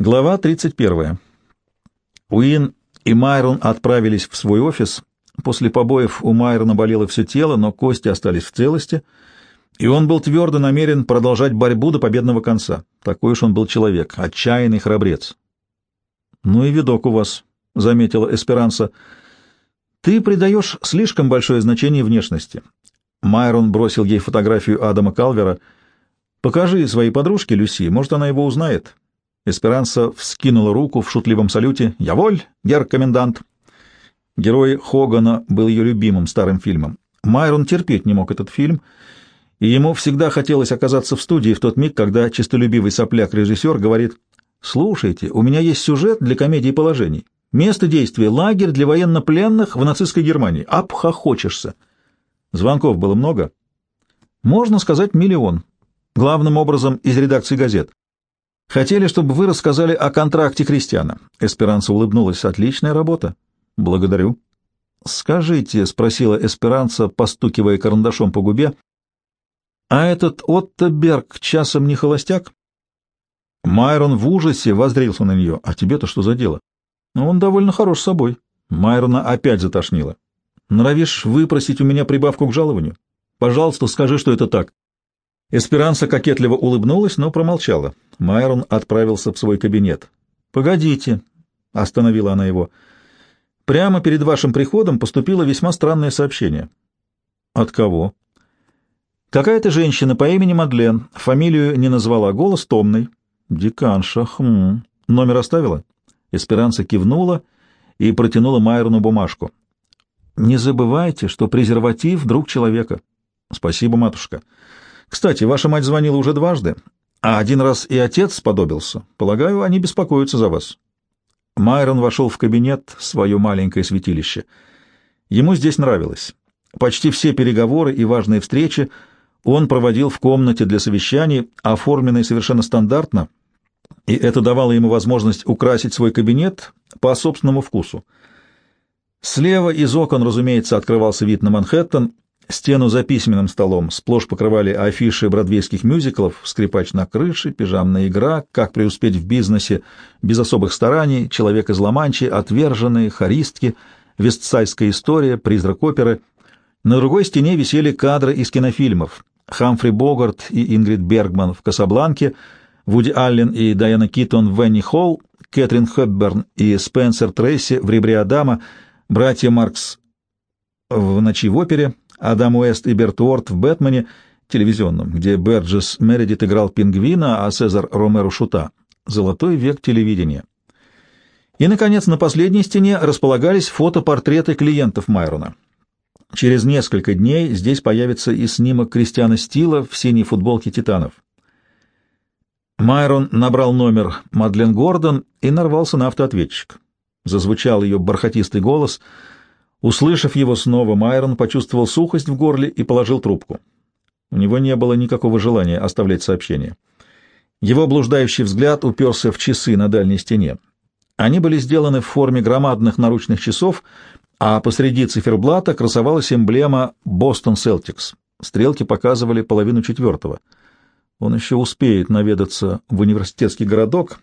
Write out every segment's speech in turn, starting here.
Глава 31. Уин и Майрон отправились в свой офис. После побоев у Майрона болело все тело, но кости остались в целости, и он был твердо намерен продолжать борьбу до победного конца. Такой уж он был человек, отчаянный храбрец. «Ну и видок у вас», — заметила Эсперанса. «Ты придаешь слишком большое значение внешности». Майрон бросил ей фотографию Адама Калвера. «Покажи своей подружке, Люси, может, она его узнает». Эсперанса вскинула руку в шутливом салюте. «Я воль, гер-комендант!» Герой Хогана был ее любимым старым фильмом. Майрон терпеть не мог этот фильм, и ему всегда хотелось оказаться в студии в тот миг, когда честолюбивый сопляк-режиссер говорит «Слушайте, у меня есть сюжет для комедии положений. Место действия — лагерь для военнопленных в нацистской Германии. Обхохочешься!» Звонков было много. Можно сказать, миллион. Главным образом из редакции газет. Хотели, чтобы вы рассказали о контракте Кристиана. Эсперанца улыбнулась. Отличная работа. Благодарю. Скажите, спросила Эсперанца, постукивая карандашом по губе, а этот Отто Берг часом не холостяк? Майрон в ужасе воздрился на нее. А тебе-то что за дело? Он довольно хорош собой. Майрона опять затошнило. Норовишь выпросить у меня прибавку к жалованию? Пожалуйста, скажи, что это так. Эсперанса кокетливо улыбнулась, но промолчала. Майрон отправился в свой кабинет. «Погодите», — остановила она его. «Прямо перед вашим приходом поступило весьма странное сообщение». «От кого?» «Какая-то женщина по имени Мадлен. Фамилию не назвала. Голос томный». «Диканша. Хм. Номер оставила?» Эсперанса кивнула и протянула Майрону бумажку. «Не забывайте, что презерватив — друг человека». «Спасибо, матушка». Кстати, ваша мать звонила уже дважды, а один раз и отец сподобился. Полагаю, они беспокоятся за вас. Майрон вошел в кабинет, свое маленькое святилище. Ему здесь нравилось. Почти все переговоры и важные встречи он проводил в комнате для совещаний, оформленной совершенно стандартно, и это давало ему возможность украсить свой кабинет по собственному вкусу. Слева из окон, разумеется, открывался вид на Манхэттен, Стену за письменным столом сплошь покрывали афиши бродвейских мюзиклов «Скрипач на крыше», «Пижамная игра», «Как преуспеть в бизнесе», без особых стараний, «Человек из Ла-Манчи», «Отверженные», «Харистки», «Вестсайская история», «Призрак оперы». На другой стене висели кадры из кинофильмов «Хамфри Богарт» и Ингрид Бергман в «Касабланке», Вуди Аллен и Дайана Китон в «Венни Холл», Кэтрин Хэбберн и Спенсер Трейси в «Ребре Адама», братья Маркс в «Ночи в опере», Адам Уэст и Берт Уорд в «Бэтмене» телевизионном, где Берджес Мередит играл пингвина, а Цезар Ромеро — шута. Золотой век телевидения. И, наконец, на последней стене располагались фотопортреты клиентов Майрона. Через несколько дней здесь появится и снимок Кристиана Стила в синей футболке «Титанов». Майрон набрал номер Мадлен Гордон и нарвался на автоответчик. Зазвучал ее бархатистый голос — Услышав его снова, Майрон почувствовал сухость в горле и положил трубку. У него не было никакого желания оставлять сообщение. Его блуждающий взгляд уперся в часы на дальней стене. Они были сделаны в форме громадных наручных часов, а посреди циферблата красовалась эмблема «Бостон Селтикс». Стрелки показывали половину четвертого. Он еще успеет наведаться в университетский городок.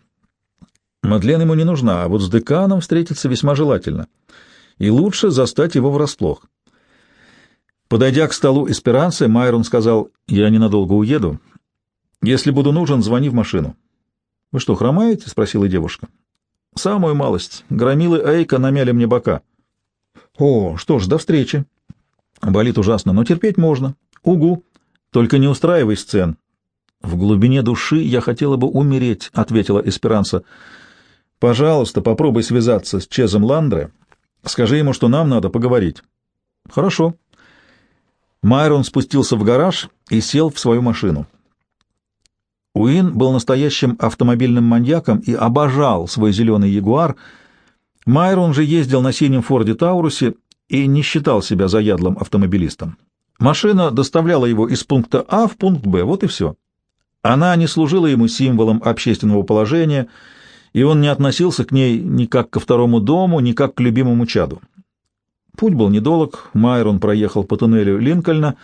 Мадлен ему не нужна, а вот с деканом встретиться весьма желательно — и лучше застать его врасплох. Подойдя к столу Эсперанцы, Майрон сказал, «Я ненадолго уеду. Если буду нужен, звони в машину». «Вы что, хромаете?» — спросила девушка. «Самую малость. Громилы Эйка намяли мне бока». «О, что ж, до встречи». Болит ужасно, но терпеть можно. «Угу. Только не устраивай сцен». «В глубине души я хотела бы умереть», — ответила Эсперанца. «Пожалуйста, попробуй связаться с Чезом Ландре Скажи ему, что нам надо поговорить. Хорошо. Майрон спустился в гараж и сел в свою машину. Уин был настоящим автомобильным маньяком и обожал свой зеленый ягуар. Майрон же ездил на синем Форде Таурусе и не считал себя заядлым автомобилистом. Машина доставляла его из пункта А в пункт Б, вот и все. Она не служила ему символом общественного положения — и он не относился к ней ни как ко второму дому, ни как к любимому чаду. Путь был недолг, Майрон проехал по туннелю Линкольна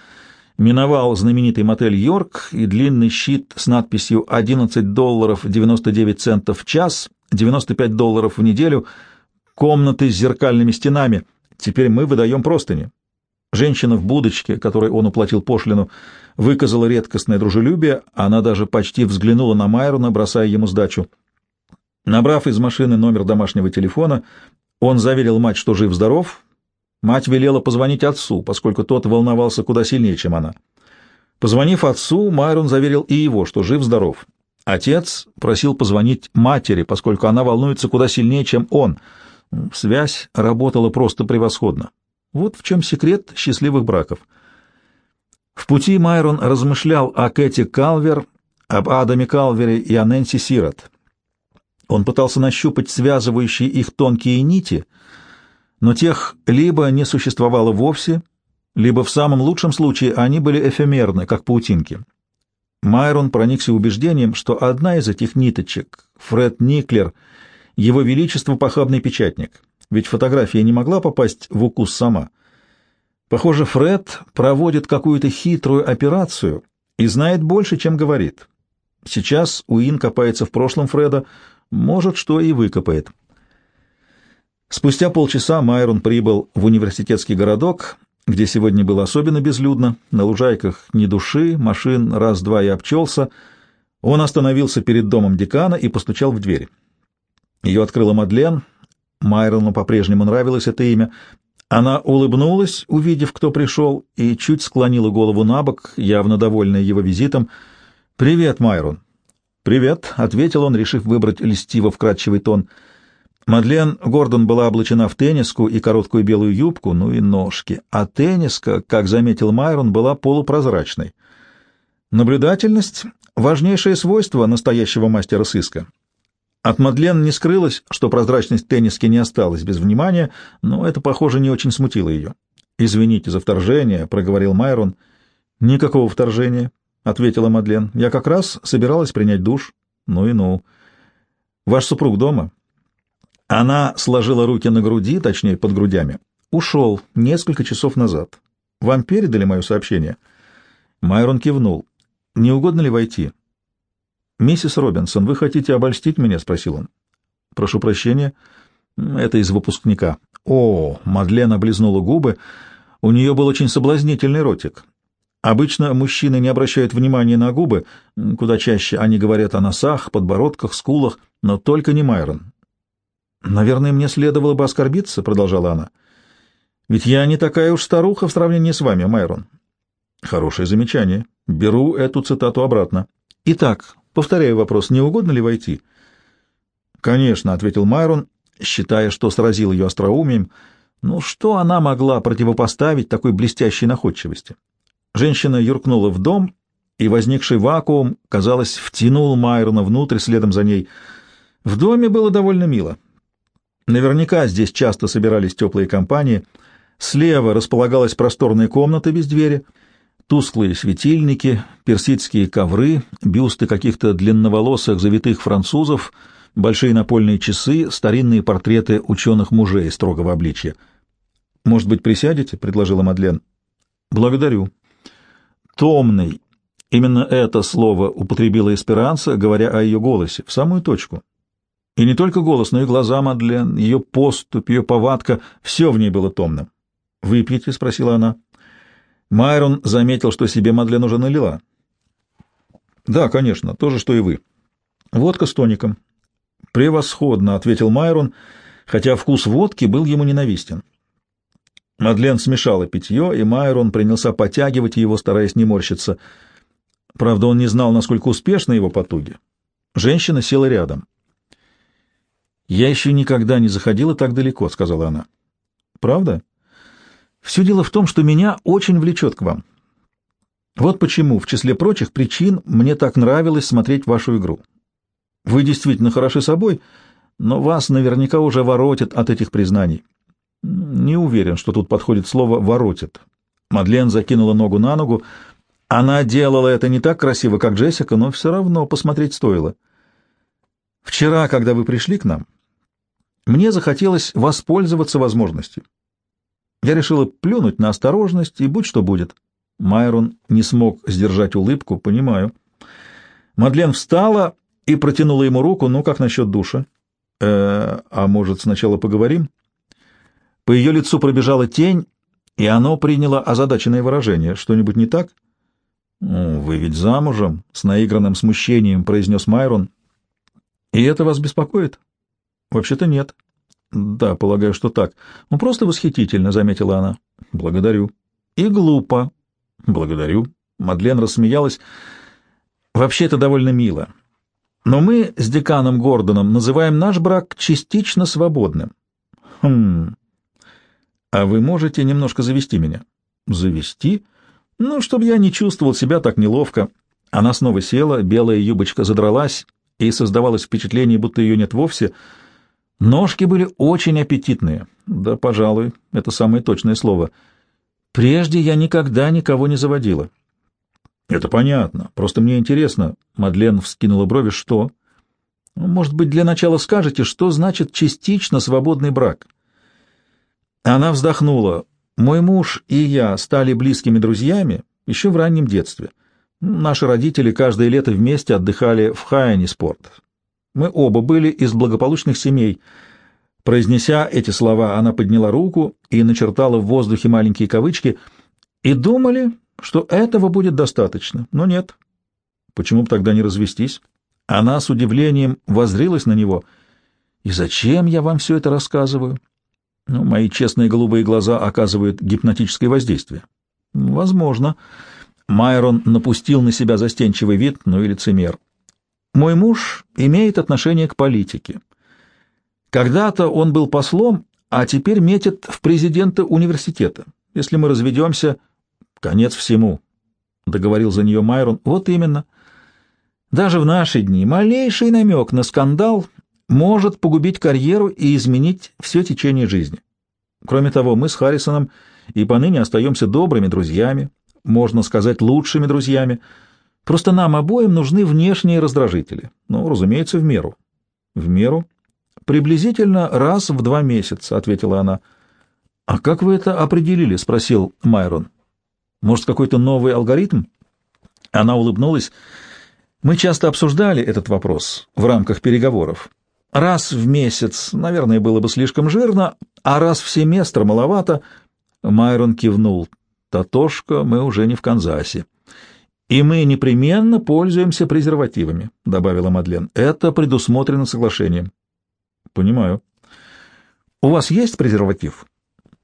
миновал знаменитый мотель «Йорк» и длинный щит с надписью «11 долларов 99 центов в час, 95 долларов в неделю», комнаты с зеркальными стенами. Теперь мы выдаем простыни. Женщина в будочке, которой он уплатил пошлину, выказала редкостное дружелюбие, она даже почти взглянула на Майрона, бросая ему сдачу. Набрав из машины номер домашнего телефона, он заверил мать, что жив-здоров. Мать велела позвонить отцу, поскольку тот волновался куда сильнее, чем она. Позвонив отцу, Майрон заверил и его, что жив-здоров. Отец просил позвонить матери, поскольку она волнуется куда сильнее, чем он. Связь работала просто превосходно. Вот в чем секрет счастливых браков. В пути Майрон размышлял о Кэти Калвер, об Адаме Калвере и о Нэнси Сирот. Он пытался нащупать связывающие их тонкие нити, но тех либо не существовало вовсе, либо в самом лучшем случае они были эфемерны, как паутинки. Майрон проникся убеждением, что одна из этих ниточек, Фред Никлер, его величество похабный печатник — ведь фотография не могла попасть в укус сама. Похоже, Фред проводит какую-то хитрую операцию и знает больше, чем говорит. Сейчас Уин копается в прошлом Фреда, может, что и выкопает. Спустя полчаса Майрон прибыл в университетский городок, где сегодня было особенно безлюдно, на лужайках ни души, машин раз-два и обчелся. Он остановился перед домом декана и постучал в дверь. Ее открыла Мадлен, Майрону по-прежнему нравилось это имя. Она улыбнулась, увидев, кто пришел, и чуть склонила голову на бок, явно довольная его визитом. «Привет, Майрон». «Привет», — ответил он, решив выбрать льстиво вкрадчивый тон. Мадлен Гордон была облачена в тенниску и короткую белую юбку, ну и ножки, а тенниска, как заметил Майрон, была полупрозрачной. Наблюдательность — важнейшее свойство настоящего мастера сыска. От Мадлен не скрылось, что прозрачность тенниски не осталась без внимания, но это, похоже, не очень смутило ее. «Извините за вторжение», — проговорил Майрон. «Никакого вторжения», — ответила Мадлен. «Я как раз собиралась принять душ». «Ну и ну». «Ваш супруг дома?» Она сложила руки на груди, точнее, под грудями. «Ушел несколько часов назад. Вам передали мое сообщение?» Майрон кивнул. «Не угодно ли войти?» «Миссис Робинсон, вы хотите обольстить меня?» — спросил он. «Прошу прощения. Это из выпускника». «О!» — Мадлен облизнула губы. У нее был очень соблазнительный ротик. Обычно мужчины не обращают внимания на губы, куда чаще они говорят о носах, подбородках, скулах, но только не Майрон. «Наверное, мне следовало бы оскорбиться», — продолжала она. «Ведь я не такая уж старуха в сравнении с вами, Майрон». «Хорошее замечание. Беру эту цитату обратно. Итак, Повторяю вопрос, не угодно ли войти? Конечно, ответил Майрон, считая, что сразил ее остроумием. Ну что она могла противопоставить такой блестящей находчивости? Женщина юркнула в дом, и возникший вакуум, казалось, втянул Майрона внутрь следом за ней. В доме было довольно мило. Наверняка здесь часто собирались теплые компании. Слева располагалась просторная комната без двери — Тусклые светильники, персидские ковры, бюсты каких-то длинноволосых завитых французов, большие напольные часы, старинные портреты ученых-мужей строгого обличья. «Может быть, присядете?» — предложила Мадлен. «Благодарю». «Томный». Именно это слово употребила Эсперанца, говоря о ее голосе, в самую точку. И не только голос, но и глаза Мадлен, ее поступь, ее повадка — все в ней было томным. «Выпьете?» — спросила она. Майрон заметил, что себе Мадлен уже налила. «Да, конечно, то же, что и вы. Водка с тоником». «Превосходно», — ответил Майрон, хотя вкус водки был ему ненавистен. Мадлен смешала питье, и Майрон принялся потягивать его, стараясь не морщиться. Правда, он не знал, насколько успешны его потуги. Женщина села рядом. «Я еще никогда не заходила так далеко», — сказала она. «Правда?» Все дело в том, что меня очень влечет к вам. Вот почему, в числе прочих причин, мне так нравилось смотреть вашу игру. Вы действительно хороши собой, но вас наверняка уже воротят от этих признаний. Не уверен, что тут подходит слово «воротит». Мадлен закинула ногу на ногу. Она делала это не так красиво, как Джессика, но все равно посмотреть стоило. Вчера, когда вы пришли к нам, мне захотелось воспользоваться возможностью. Я решила плюнуть на осторожность, и будь что будет. Майрон не смог сдержать улыбку. «Понимаю». Мадлен встала и протянула ему руку. «Ну, как насчет душа?» э, «А может, сначала поговорим?» По ее лицу пробежала тень, и оно приняло озадаченное выражение. «Что-нибудь не так?» «Вы ведь замужем?» — с наигранным смущением произнес Майрон. «И это вас беспокоит?» «Вообще-то нет». «Да, полагаю, что так. Ну, просто восхитительно», — заметила она. «Благодарю». «И глупо». «Благодарю». Мадлен рассмеялась. «Вообще это довольно мило. Но мы с деканом Гордоном называем наш брак частично свободным». «Хм... А вы можете немножко завести меня?» «Завести?» «Ну, чтобы я не чувствовал себя так неловко». Она снова села, белая юбочка задралась, и создавалось впечатление, будто ее нет вовсе. Ножки были очень аппетитные. Да, пожалуй, это самое точное слово. Прежде я никогда никого не заводила. Это понятно. Просто мне интересно. Мадлен вскинула брови. Что? Может быть, для начала скажете, что значит частично свободный брак? Она вздохнула. Мой муж и я стали близкими друзьями еще в раннем детстве. Наши родители каждое лето вместе отдыхали в Хайани-спорт. Мы оба были из благополучных семей. Произнеся эти слова, она подняла руку и начертала в воздухе маленькие кавычки, и думали, что этого будет достаточно, но нет. Почему бы тогда не развестись? Она с удивлением воззрилась на него. «И зачем я вам все это рассказываю?» Ну, «Мои честные голубые глаза оказывают гипнотическое воздействие». «Возможно». Майрон напустил на себя застенчивый вид, ну и лицемер. «Мой муж имеет отношение к политике. Когда-то он был послом, а теперь метит в президента университета. Если мы разведемся, конец всему», — договорил за нее Майрон. «Вот именно. Даже в наши дни малейший намек на скандал может погубить карьеру и изменить все течение жизни. Кроме того, мы с Харрисоном и поныне остаемся добрыми друзьями, можно сказать, лучшими друзьями. Просто нам обоим нужны внешние раздражители. Ну, разумеется, в меру. В меру? Приблизительно раз в два месяца, ответила она. А как вы это определили? спросил Майрон. Может, какой-то новый алгоритм? Она улыбнулась. Мы часто обсуждали этот вопрос в рамках переговоров. Раз в месяц, наверное, было бы слишком жирно, а раз в семестр маловато. Майрон кивнул. Татошка, мы уже не в Канзасе. И мы непременно пользуемся презервативами, добавила Мадлен. Это предусмотрено соглашением. Понимаю. У вас есть презерватив?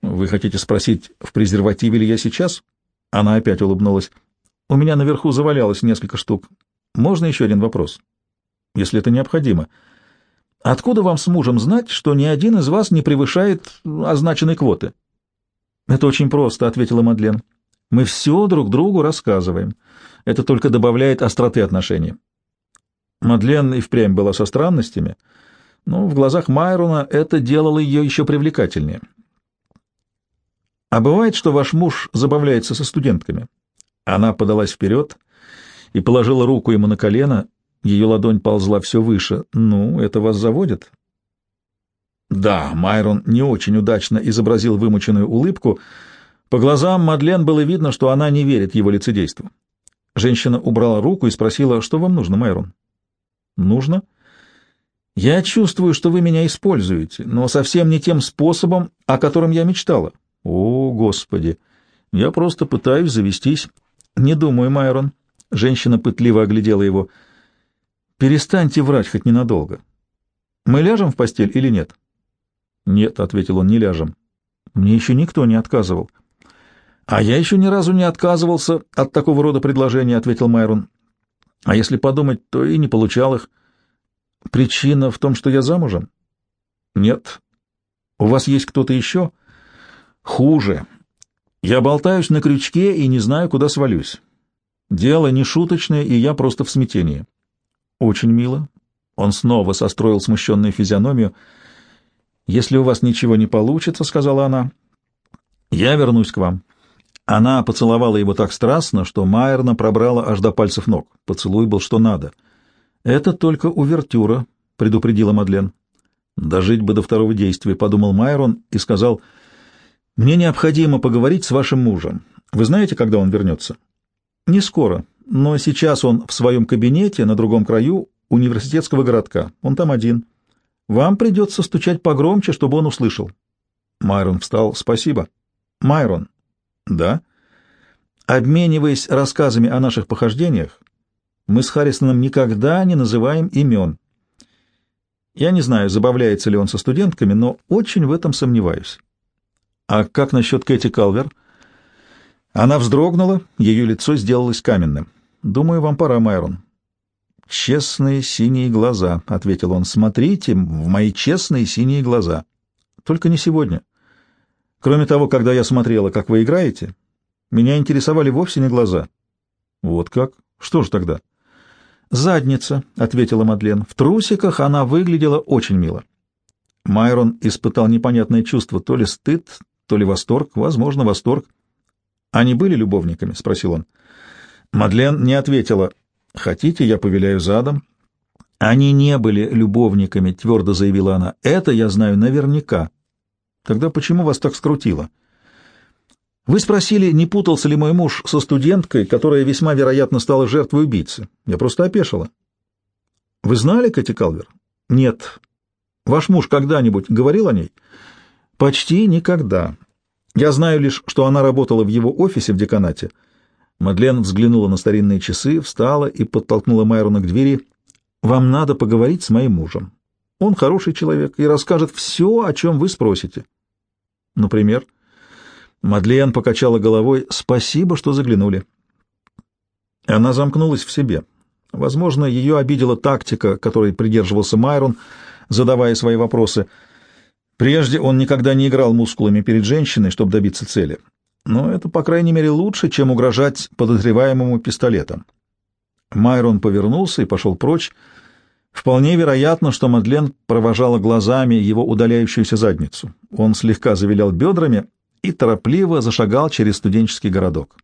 Вы хотите спросить, в презервативе ли я сейчас? Она опять улыбнулась. У меня наверху завалялось несколько штук. Можно еще один вопрос? Если это необходимо. Откуда вам с мужем знать, что ни один из вас не превышает означенной квоты? «Это очень просто», — ответила Мадлен. «Мы все друг другу рассказываем. Это только добавляет остроты отношений». Мадлен и впрямь была со странностями, но в глазах Майрона это делало ее еще привлекательнее. «А бывает, что ваш муж забавляется со студентками?» Она подалась вперед и положила руку ему на колено. Ее ладонь ползла все выше. «Ну, это вас заводит?» Да, Майрон не очень удачно изобразил вымученную улыбку. По глазам Мадлен было видно, что она не верит его лицедейству. Женщина убрала руку и спросила, что вам нужно, Майрон? Нужно? Я чувствую, что вы меня используете, но совсем не тем способом, о котором я мечтала. О, Господи! Я просто пытаюсь завестись. Не думаю, Майрон. Женщина пытливо оглядела его. Перестаньте врать хоть ненадолго. Мы ляжем в постель или нет? «Нет», — ответил он, — «не ляжем». «Мне еще никто не отказывал». «А я еще ни разу не отказывался от такого рода предложений», — ответил Майрон. «А если подумать, то и не получал их. Причина в том, что я замужем?» «Нет». «У вас есть кто-то еще?» «Хуже. Я болтаюсь на крючке и не знаю, куда свалюсь. Дело не шуточное, и я просто в смятении». «Очень мило». Он снова состроил смущенную физиономию — «Если у вас ничего не получится, — сказала она, — я вернусь к вам». Она поцеловала его так страстно, что Майерна пробрала аж до пальцев ног. Поцелуй был что надо. «Это только увертюра», — предупредила Мадлен. «Дожить бы до второго действия», — подумал Майрон и сказал, «Мне необходимо поговорить с вашим мужем. Вы знаете, когда он вернется? Не скоро, но сейчас он в своем кабинете на другом краю университетского городка. Он там один. Вам придется стучать погромче, чтобы он услышал. Майрон встал. Спасибо. Майрон. Да. Обмениваясь рассказами о наших похождениях, мы с Харрисоном никогда не называем имен. Я не знаю, забавляется ли он со студентками, но очень в этом сомневаюсь. А как насчет Кэти Калвер? Она вздрогнула, ее лицо сделалось каменным. Думаю, вам пора, Майрон. Честные синие глаза, ответил он. Смотрите в мои честные синие глаза. Только не сегодня. Кроме того, когда я смотрела, как вы играете, меня интересовали вовсе не глаза. Вот как? Что ж тогда? Задница, ответила Мадлен. В трусиках она выглядела очень мило. Майрон испытал непонятное чувство, то ли стыд, то ли восторг, возможно, восторг. Они были любовниками, спросил он. Мадлен не ответила. Хотите, я повеляю задом? Они не были любовниками, твердо заявила она. Это я знаю наверняка. Тогда почему вас так скрутило? Вы спросили, не путался ли мой муж со студенткой, которая весьма вероятно стала жертвой убийцы. Я просто опешила. Вы знали Кэти Калвер? Нет. Ваш муж когда-нибудь говорил о ней? Почти никогда. Я знаю лишь, что она работала в его офисе в деканате. Мадлен взглянула на старинные часы, встала и подтолкнула Майрона к двери. «Вам надо поговорить с моим мужем. Он хороший человек и расскажет все, о чем вы спросите». Например, Мадлен покачала головой «Спасибо, что заглянули». Она замкнулась в себе. Возможно, ее обидела тактика, которой придерживался Майрон, задавая свои вопросы. Прежде он никогда не играл мускулами перед женщиной, чтобы добиться цели. Но это, по крайней мере, лучше, чем угрожать подозреваемому пистолетом. Майрон повернулся и пошел прочь. Вполне вероятно, что Мадлен провожала глазами его удаляющуюся задницу. Он слегка завилял бедрами и торопливо зашагал через студенческий городок.